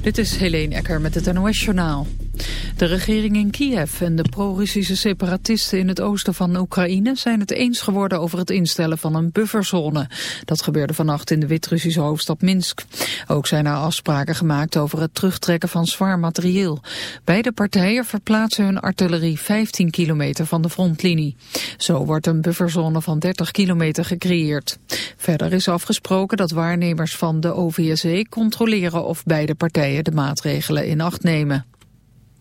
Dit is Helene Ecker met het NOS-journaal. De regering in Kiev en de pro-Russische separatisten in het oosten van Oekraïne zijn het eens geworden over het instellen van een bufferzone. Dat gebeurde vannacht in de Wit-Russische hoofdstad Minsk. Ook zijn er afspraken gemaakt over het terugtrekken van zwaar materieel. Beide partijen verplaatsen hun artillerie 15 kilometer van de frontlinie. Zo wordt een bufferzone van 30 kilometer gecreëerd. Verder is afgesproken dat waarnemers van de OVSE controleren of beide partijen de maatregelen in acht nemen.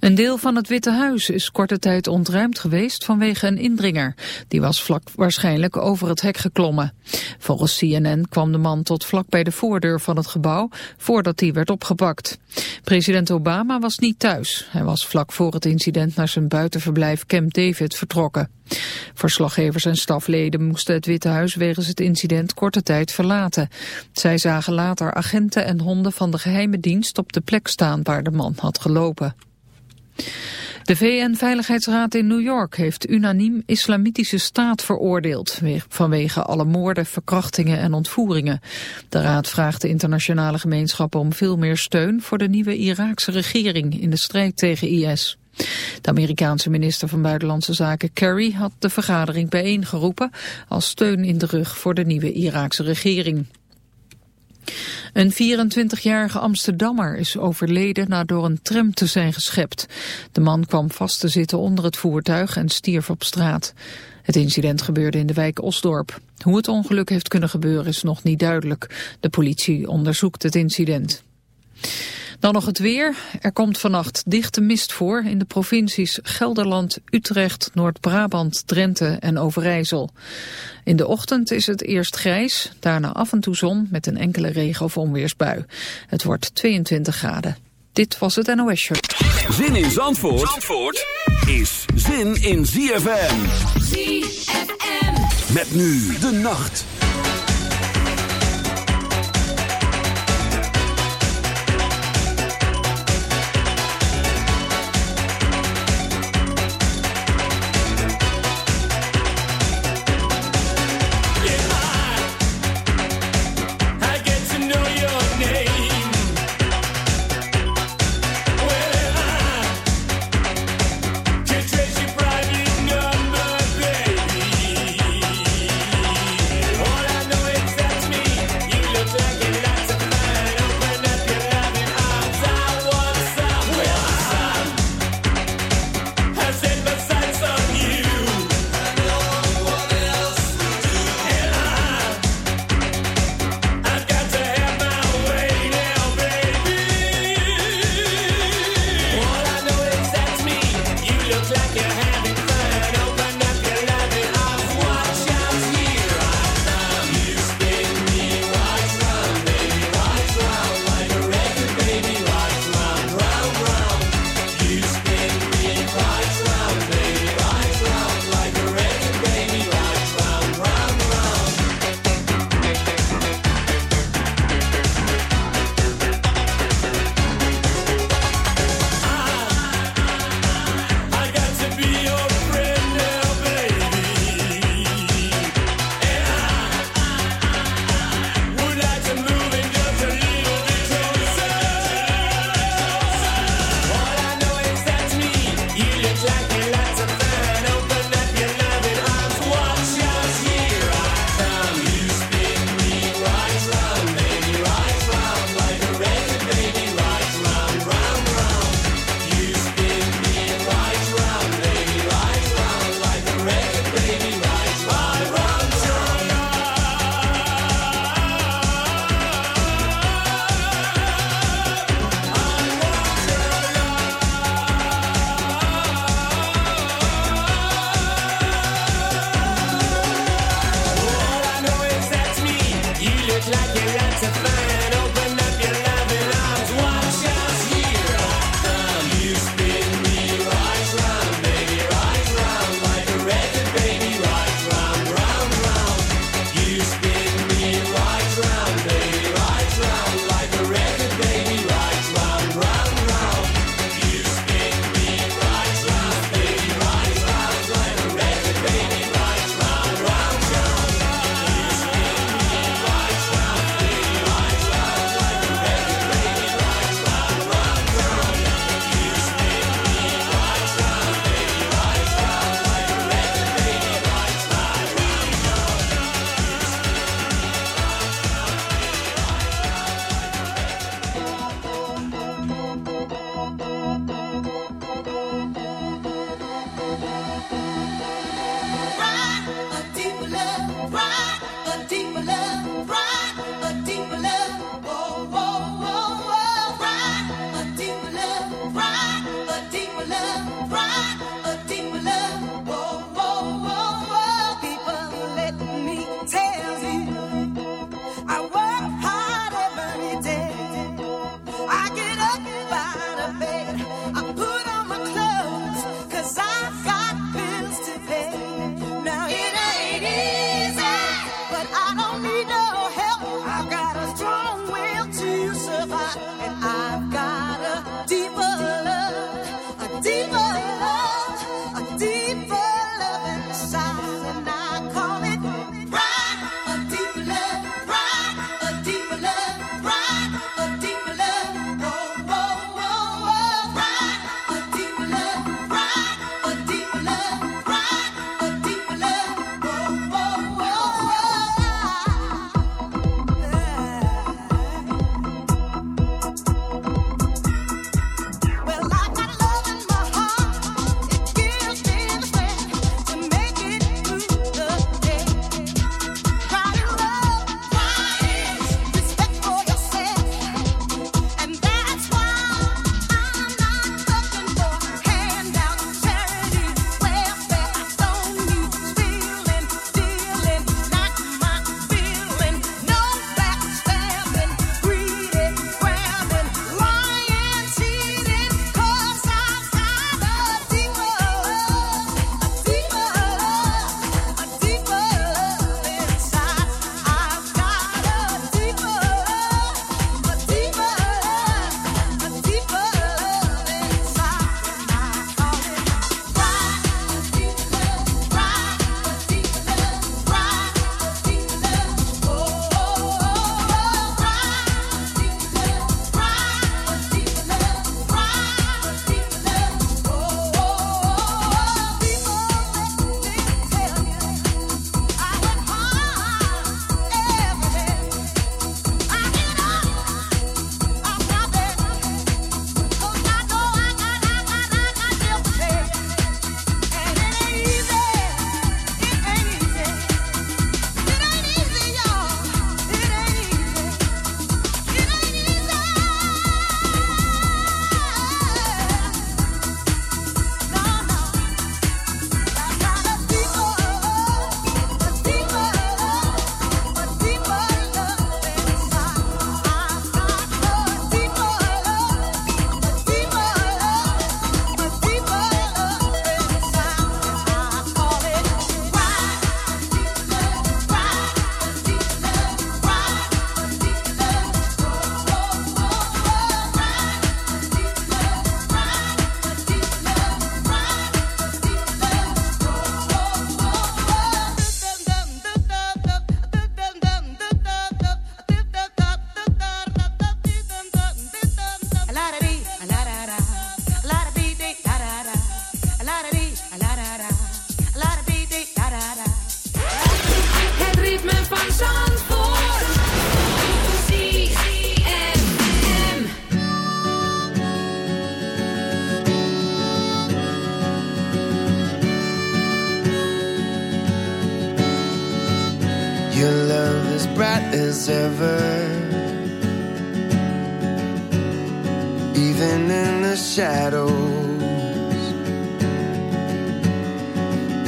Een deel van het Witte Huis is korte tijd ontruimd geweest vanwege een indringer. Die was vlak waarschijnlijk over het hek geklommen. Volgens CNN kwam de man tot vlak bij de voordeur van het gebouw voordat hij werd opgepakt. President Obama was niet thuis. Hij was vlak voor het incident naar zijn buitenverblijf Camp David vertrokken. Verslaggevers en stafleden moesten het Witte Huis wegens het incident korte tijd verlaten. Zij zagen later agenten en honden van de geheime dienst op de plek staan waar de man had gelopen. De VN-veiligheidsraad in New York heeft unaniem islamitische staat veroordeeld vanwege alle moorden, verkrachtingen en ontvoeringen. De raad vraagt de internationale gemeenschap om veel meer steun voor de nieuwe Iraakse regering in de strijd tegen IS. De Amerikaanse minister van Buitenlandse Zaken Kerry had de vergadering bijeengeroepen als steun in de rug voor de nieuwe Iraakse regering. Een 24-jarige Amsterdammer is overleden na door een tram te zijn geschept. De man kwam vast te zitten onder het voertuig en stierf op straat. Het incident gebeurde in de wijk Osdorp. Hoe het ongeluk heeft kunnen gebeuren is nog niet duidelijk. De politie onderzoekt het incident. Dan nog het weer. Er komt vannacht dichte mist voor in de provincies Gelderland, Utrecht, Noord-Brabant, Drenthe en Overijssel. In de ochtend is het eerst grijs, daarna af en toe zon met een enkele regen- of onweersbui. Het wordt 22 graden. Dit was het NOS Show. Zin in Zandvoort, Zandvoort is zin in ZFM. ZFM. Met nu de nacht.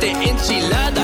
siete enchiladas